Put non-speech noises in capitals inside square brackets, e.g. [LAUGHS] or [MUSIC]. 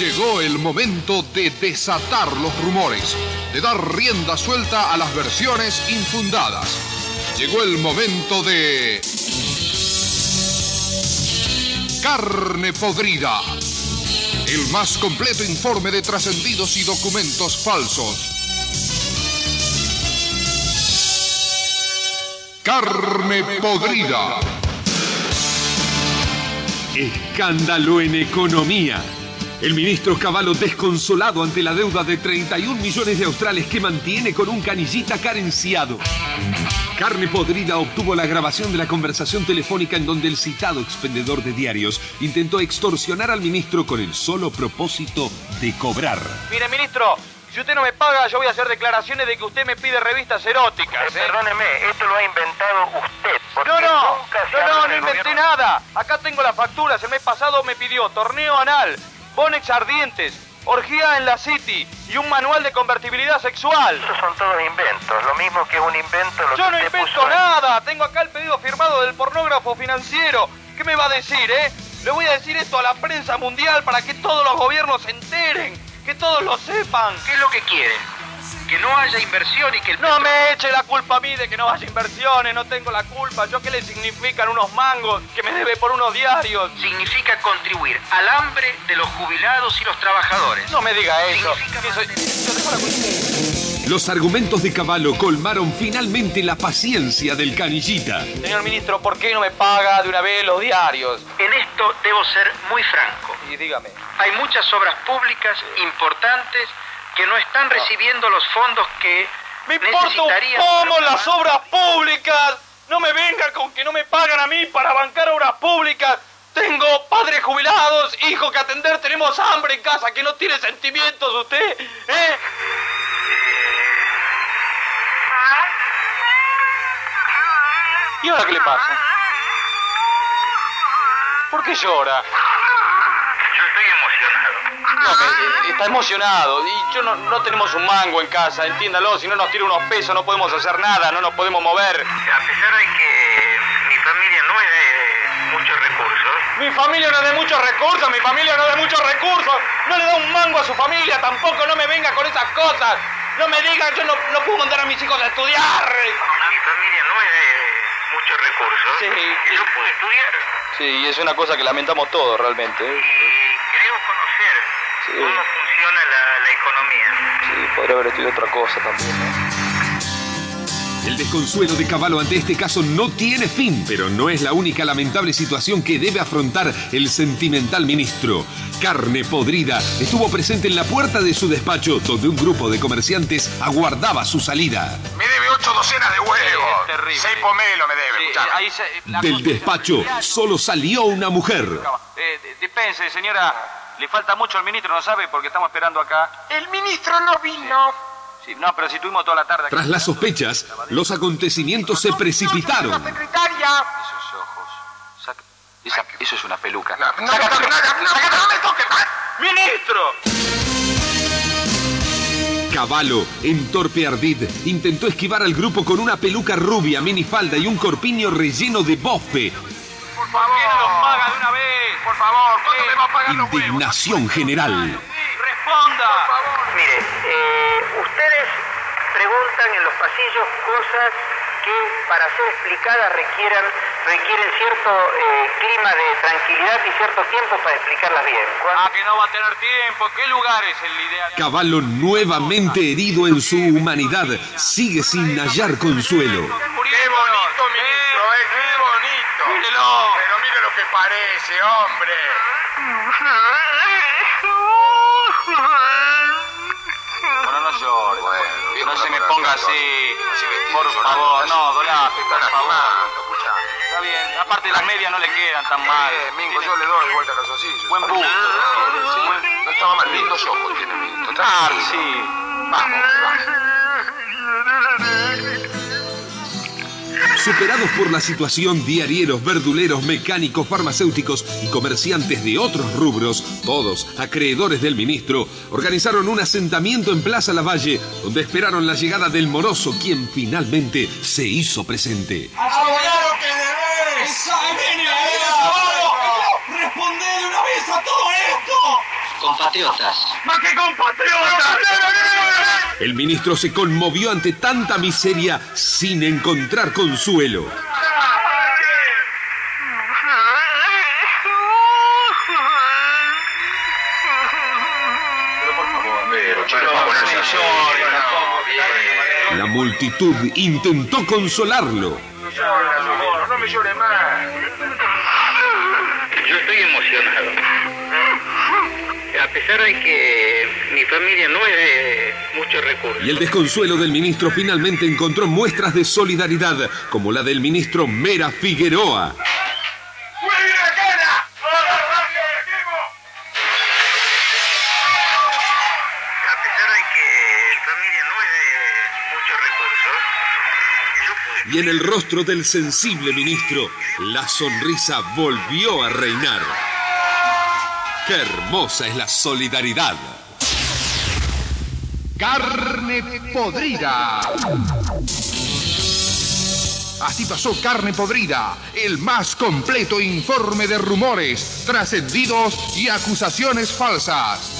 Llegó el momento de desatar los rumores, de dar rienda suelta a las versiones infundadas. Llegó el momento de... Carne podrida. El más completo informe de trascendidos y documentos falsos. Carne podrida. Escándalo en economía. El ministro Cavallo desconsolado ante la deuda de 31 millones de australes que mantiene con un canillita carenciado. Carne Podrida obtuvo la grabación de la conversación telefónica en donde el citado expendedor de diarios intentó extorsionar al ministro con el solo propósito de cobrar. Mire, ministro, si usted no me paga, yo voy a hacer declaraciones de que usted me pide revistas eróticas. Eh, perdóneme, esto lo ha inventado usted. No, no, nunca se no, no, inventé gobierno. nada. Acá tengo las facturas. El mes pasado me pidió torneo anal, bonex ardientes, orgía en la City y un manual de convertibilidad sexual. Esos son todos inventos, lo mismo que un invento lo Yo que no invento puso nada. Tengo acá el pedido firmado del pornógrafo financiero. ¿Qué me va a decir, eh? Le voy a decir esto a la prensa mundial para que todos los gobiernos se enteren. Que todos lo sepan. ¿Qué es lo que quiere? Que no haya inversión y que el No me eche la culpa a mí de que no haya inversiones, no tengo la culpa. ¿Yo qué le significan unos mangos que me debe por unos diarios? significa contribuir al hambre de los jubilados y los trabajadores. No me diga eso. Significa que soy- yo tengo la culpa. Los argumentos de Cavallo colmaron finalmente la paciencia del canillita. Señor ministro, ¿por qué no me paga de una vez los diarios? En esto debo ser muy franco. Y dígame. Hay muchas obras públicas importantes que no están recibiendo los fondos que Me importa un pomo las obras públicas. No me venga con que no me pagan a mí para bancar obras públicas. Tengo padres jubilados, hijos que atender, tenemos hambre en casa, que no tiene sentimientos usted, ¿eh? ¿Y ahora qué le pasa? ¿Por qué llora? Yo estoy emocionado. No, eh, está emocionado. Y yo no, no tenemos un mango en casa, entiéndalo. Si no nos tira unos pesos no podemos hacer nada, no nos podemos mover. A pesar de que mi familia no es de muchos recursos, Mi familia no es de muchos recursos, mi familia no es de muchos recursos. No le da un mango a su familia, tampoco no me venga con esas cosas. No me digan, yo no, no puedo mandar a mis hijos a estudiar. mi familia no es de muchos recursos, Sí. y yo pude estudiar Sí, es una cosa que lamentamos todos realmente. ¿eh? y creo conocer. Cómo funciona la, la economía. Sí, podría haber estudiado otra cosa también. El desconsuelo de Cavallo ante este caso no tiene fin, pero no es la única lamentable situación que debe afrontar el sentimental ministro. Carne podrida estuvo presente en la puerta de su despacho, donde un grupo de comerciantes aguardaba su salida. Me debe ocho docenas de huevos. Es terrible. Seis pomelos me debe, Sí, ahí se- Del despacho solo salió una mujer. Eh, dispense, señora. Le falta mucho al ministro, ¿no sabe? Porque estamos esperando acá. El ministro no vino. Sí, no, pero si tuvimos toda la tarde aquí. Tras las sospechas, los acontecimientos se precipitaron. secretaria. Esos ojos. Saca- esa- eso es una peluca. No, no, no, no, no, no me toques. ¡Ministro! Cavallo, en torpe ardid, intentó esquivar al grupo con una peluca rubia, minifalda y un corpiño relleno de bofe. Por ¿Por qué no los paga de una vez? Por favor, ¿cuándo me va a pagar los huevos? Indignación general. ¡Responda! Mire, eh, ustedes preguntan en los pasillos cosas que para ser explicadas requieran, requieren cierto eh, clima de tranquilidad y cierto tiempo para explicarlas bien. Cuando- Ah, que no va a tener tiempo. ¿Qué lugar es el ideal? Cavallo, nuevamente herido en su humanidad, sigue sin hallar consuelo. Qué bonito, eh, qué Mírelo. Pero mire lo que parece, hombre. Bueno, no llore. viejo, no se me ponga así. Por favor, no, Dolá, por favor. Está bien. Aparte las medias no le quedan tan mal. Eh, Mingo, Tiene yo le doy vuelta a calzoncillo. Buen busto. Sí, Buen- No estaba mal, lindos ojos tiene, ministro. Ah, sí. Vamos, vamos. [LAUGHS] Superados por la situación, diarieros, verduleros, mecánicos, farmacéuticos y comerciantes de otros rubros, todos acreedores del ministro, organizaron un asentamiento en Plaza Lavalle, donde esperaron la llegada del moroso, quien finalmente se hizo presente. ¡Abogado que debes! ¡Responde de una vez a todo esto! Compatriotas. ¿Más que compatriotas? El ministro se conmovió ante tanta miseria sin encontrar consuelo. La multitud intentó consolarlo. No me llore más. Yo estoy emocionado. A pesar de que mi familia no es de muchos recursos. Y el desconsuelo del ministro finalmente encontró muestras de solidaridad, como la del ministro Mera Figueroa. A pesar de que mi familia no es de muchos recursos, yo pude... Y en el rostro del sensible ministro, la sonrisa volvió a reinar. ¡Qué hermosa es la solidaridad! Carne podrida. Así pasó Carne Podrida, el más completo informe de rumores, trascendidos y acusaciones falsas.